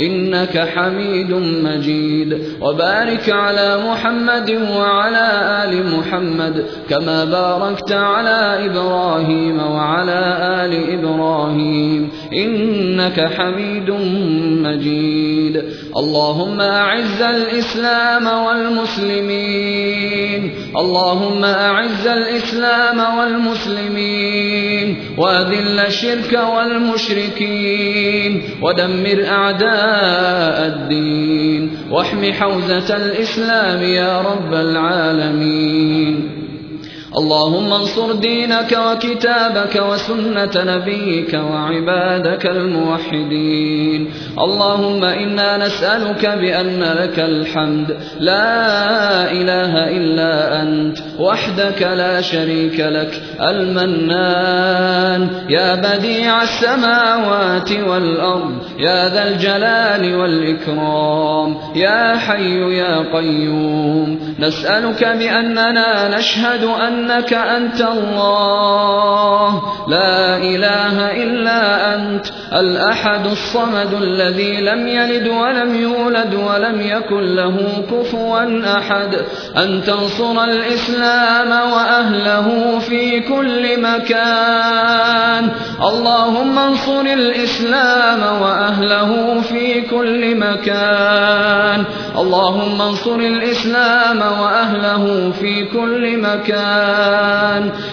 إنك حميد مجيد. وبارك على محمد وعلى آل محمد كما باركت على إبراهيم وعلى آل إبراهيم. إنك حميد مجيد. اللهم أعز الإسلام والمسلمين. اللهم أعز الإسلام والمسلمين. وأذل الشرك والمشركين. ودمر أعداء الدين. واحم حوزة الإسلام يا رب العالمين. اللهم انصر دينك وكتابك وسنة نبيك وعبادك الموحدين. اللهم إنا نسألك بأن لك الحمد. لا إله إلا أنت وحدك لا شريك لك. المنان يا بديع السماوات والأرض يا ذا الجلال والإكرام يا حي يا قيوم. نسألك بأننا نشهد أن أنك أنت الله. لا إله إلا أنت. الأحد الصمد الذي لم يلد ولم يولد ولم يكن له كفوا أحد. أن تنصر الإسلام وأهله في كل مكان. اللهم انصر الإسلام وأهله في كل مكان. اللهم انصر الإسلام وأهله في كل مكان.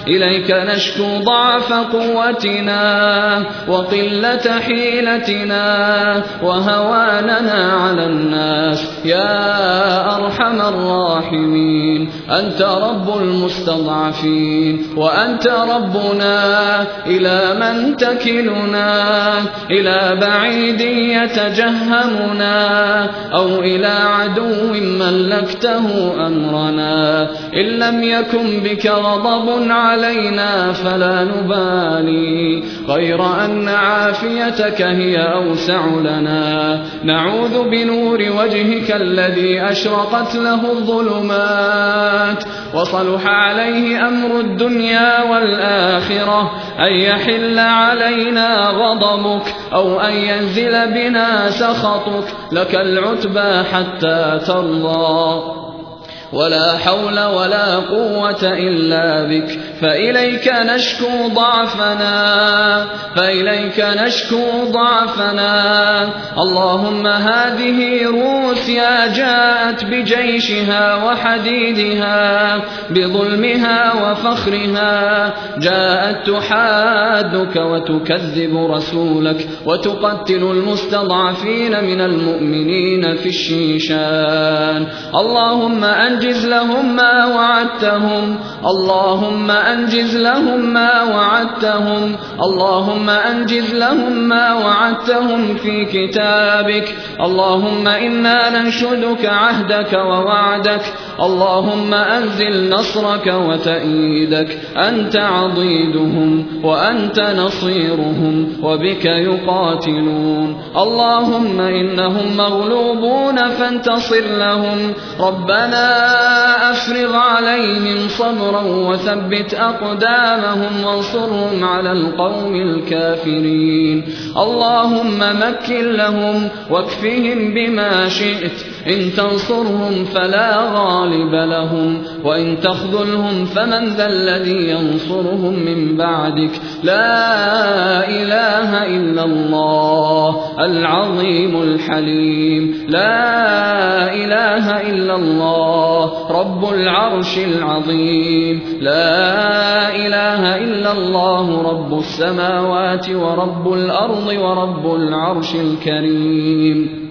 إليك نشكو ضعف قوتنا وقلة حيلتنا وهواننا على الناس. يا أرحم الراحمين. أنت رب المستضعفين. وأنت ربنا إلى من تكلنا. إلى بعيد يتجهمنا. أو إلى عدو ملكته أمرنا. إن لم يكن بك غضب علينا فلا نبالي غير أن عافيتك هي أوسع لنا. نعوذ بنور وجهك الذي أشرقت له الظلمات. وصلح عليه أمر الدنيا والآخرة. أن يحل علينا غضبك أو أن ينزل بنا سخطك. لك العتبى حتى ترضى. ولا حول ولا قوة إلا بك فإليك نشكو ضعفنا فإليك نشكو ضعفنا. اللهم هذه روسيا جاءت بجيشها وحديدها بظلمها وفخرها. جاءت تحادك وتكذب رسولك وتقتل المستضعفين من المؤمنين في الشيشان. اللهم أنجز لهم ما وعدتهم. اللهم أنجز لهم ما وعدتهم. اللهم أنجز لهم ما وعدتهم في كتابك. اللهم إنا ننشدك عهدك ووعدك. اللهم أنزل نصرك وتأييدك أنت عضيدهم وأنت نصيرهم وبك يقاتلون. اللهم إنهم مغلوبون فانتصر لهم. ربنا أفرغ عليهم صبرا وثبت أقدامهم وانصرهم على القوم الكافرين. اللهم مكن لهم واكفهم بما شئت. إن تنصرهم فلا غالب لهم وإن تخذلهم فمن ذا الذي ينصرهم من بعدك. لا إله إلا الله العظيم الحليم. لا إله إلا الله رب العرش العظيم. لا إله إلا الله رب السماوات ورب الأرض ورب العرش الكريم.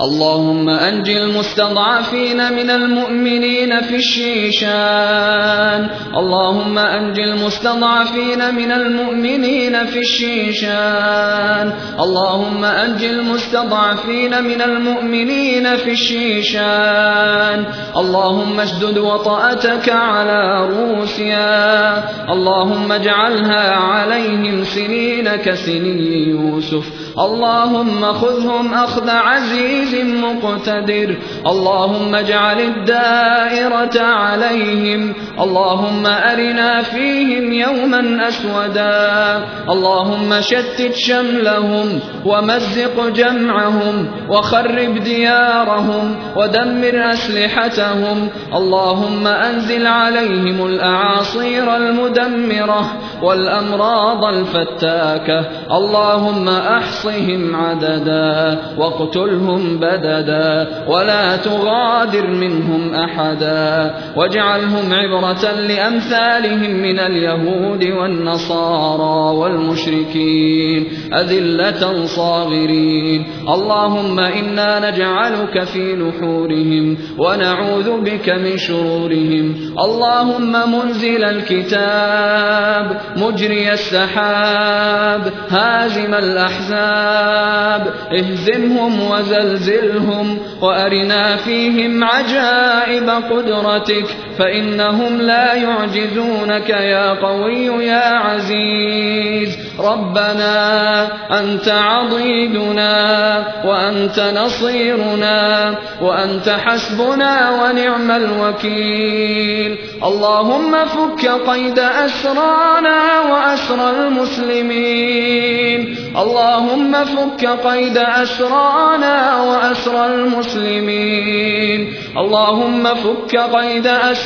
اللهم أنج المستضعفين من المؤمنين في الشيشان. اللهم أنج المستضعفين من المؤمنين في الشيشان. اللهم أنج المستضعفين من المؤمنين في الشيشان. اللهم اشدد وطأتك على روسيا. اللهم اجعلها عليهم سنين كسني يوسف. اللهم خذهم أخذ عزيز عزيز مقتدر. اللهم اجعل الدائرة عليهم. اللهم أرنا فيهم يوما أسودا. اللهم شتت شملهم ومزق جمعهم وخرب ديارهم ودمر أسلحتهم. اللهم أنزل عليهم الأعاصير المدمرة والأمراض الفتاكة. اللهم أحصهم عددا واقتلهم بددا ولا تغادر منهم أحدا. واجعلهم عبرة لأمثالهم من اليهود والنصارى والمشركين أذلة صاغرين. اللهم إنا نجعلك في نحورهم ونعوذ بك من شرورهم. اللهم منزل الكتاب مجري السحاب هازم الأحزاب اهزمهم وزلزلهم وأرنا فيهم عجائب قدرتك فإنهم لا يعجزونك يا قوي يا عزيز. ربنا أنت عضيدنا وأنت نصيرنا وأنت حسبنا ونعم الوكيل. اللهم فك قيد أسرانا وأسر المسلمين. اللهم فك قيد أسرانا وأسر المسلمين. اللهم فك قيد أسرانا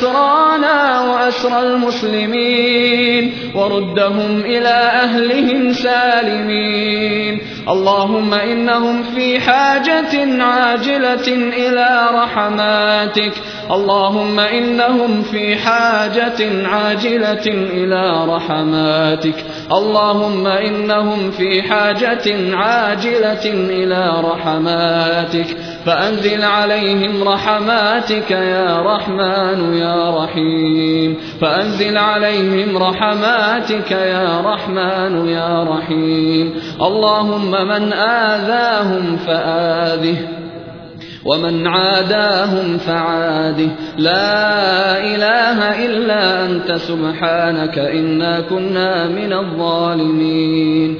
وأسر المسلمين وردهم إلى أهلهم سالمين اللهم إنهم في حاجة عاجلة إلى رحماتك اللهم إنهم في حاجة عاجلة إلى رحماتك اللهم إنهم في حاجة عاجلة إلى رحماتك فأنزل عليهم رحماتك يا رحمن يا رحيم. فأنزل عليهم رحماتك يا رحمن يا رحيم. اللهم من آذاهم فآذه ومن عاداهم فعاده. لا إله إلا أنت سبحانك إنا كنا من الظالمين.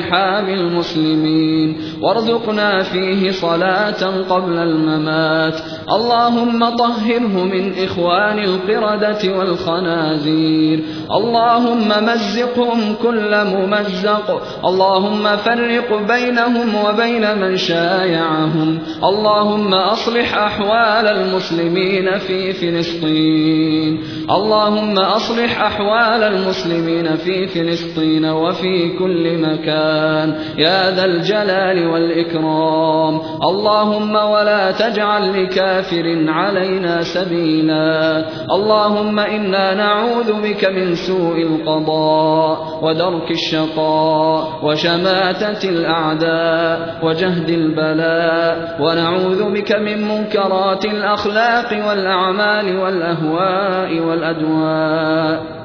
المسلمين. وارزقنا فيه صلاة قبل الممات. اللهم طهره من إخوان القردة والخنازير. اللهم مزقهم كل ممزق. اللهم فرق بينهم وبين من شايعهم. اللهم أصلح أحوال المسلمين في فلسطين. اللهم أصلح أحوال المسلمين في فلسطين وفي كل مكان. يا ذا الجلال والإكرام. اللهم ولا تجعل لكافر علينا سبيلا. اللهم إنا نعوذ بك من سوء القضاء ودرك الشقاء وشماتة الأعداء وجهد البلاء. ونعوذ بك من منكرات الأخلاق والأعمال والأهواء والأدواء.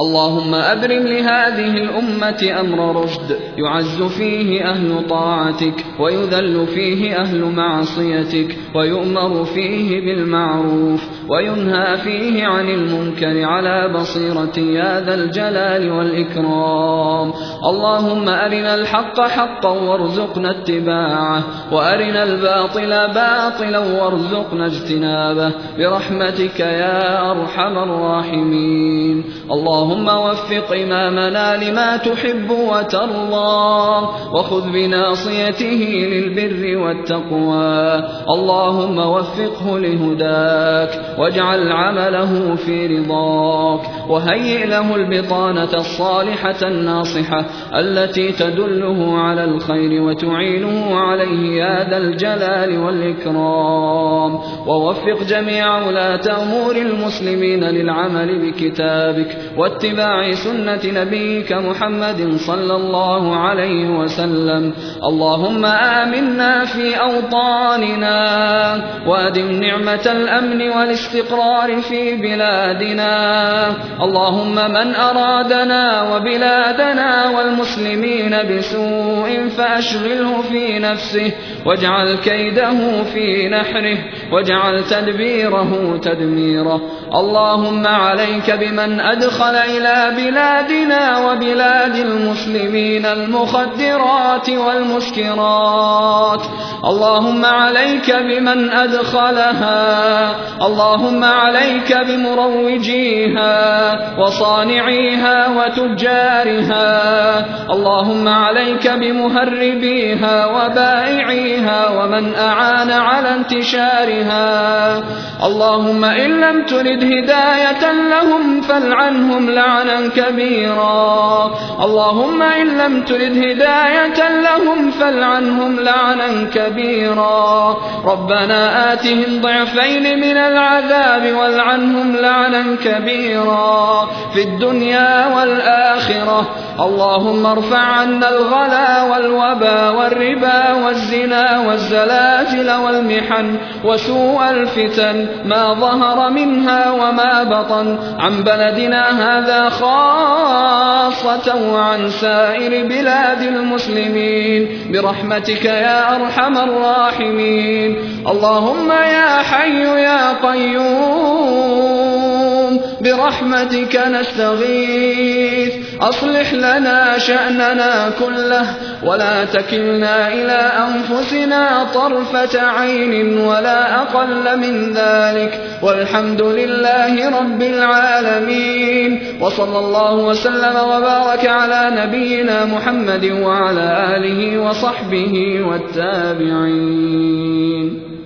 اللهم أبرم لهذه الأمة أمر رشد يعز فيه أهل طاعتك ويذل فيه أهل معصيتك ويؤمر فيه بالمعروف وينهى فيه عن المنكر على بصيرة يا ذا الجلال والإكرام اللهم أرنا الحق حقا وارزقنا اتباعه وأرنا الباطل باطلا وارزقنا اجتنابه برحمتك يا أرحم الراحمين اللهم وفق إمامنا لما تحب وترضى وخذ بناصيته للبر والتقوى. اللهم وفقه لهداك واجعل عمله في رضاك وهيئ له البطانة الصالحة الناصحة التي تدله على الخير وتعينه عليه يا ذا الجلال والإكرام. ووفق جميع ولاة أمور المسلمين للعمل بكتابك واتباع سنة نبيك محمد صلى الله عليه وسلم. اللهم آمنا في أوطاننا وأدم نعمة الأمن والاستقرار في بلادنا. اللهم من أرادنا وبلادنا والمسلمين بسوء فأشغله في نفسه واجعل كيده في نحره واجعل تدبيره تدميره. اللهم عليك بمن أدخل إلى بلادنا وبلاد المسلمين المخدرات والمسكرات اللهم عليك بمن أدخلها اللهم عليك بمروجيها وصانعيها وتجارها اللهم عليك بمهربيها وبائعيها ومن أعان على انتشارها. اللهم إن لم ترد هداية لهم فالعنهم لعنا كبيرا. اللهم إن لم ترد هداية لهم فالعنهم لعنا كبيرا. ربنا آتهم ضعفين من العذاب والعنهم لعنا كبيرا. في الدنيا والآخرة اللهم ارفع عنا الغلا والوبا والربا والزنا والزلازل والمحن وسوء الفتن ما ظهر منها وما بطن عن بلدنا هذا خاصة وعن سائر بلاد المسلمين برحمتك يا أرحم الراحمين اللهم يا حي يا قيوم برحمتك نستغيث. أصلح لنا شأننا كله ولا تكلنا إلى أنفسنا طرفة عين ولا أقل من ذلك. والحمد لله رب العالمين. وصلى الله وسلم وبارك على نبينا محمد وعلى آله وصحبه والتابعين.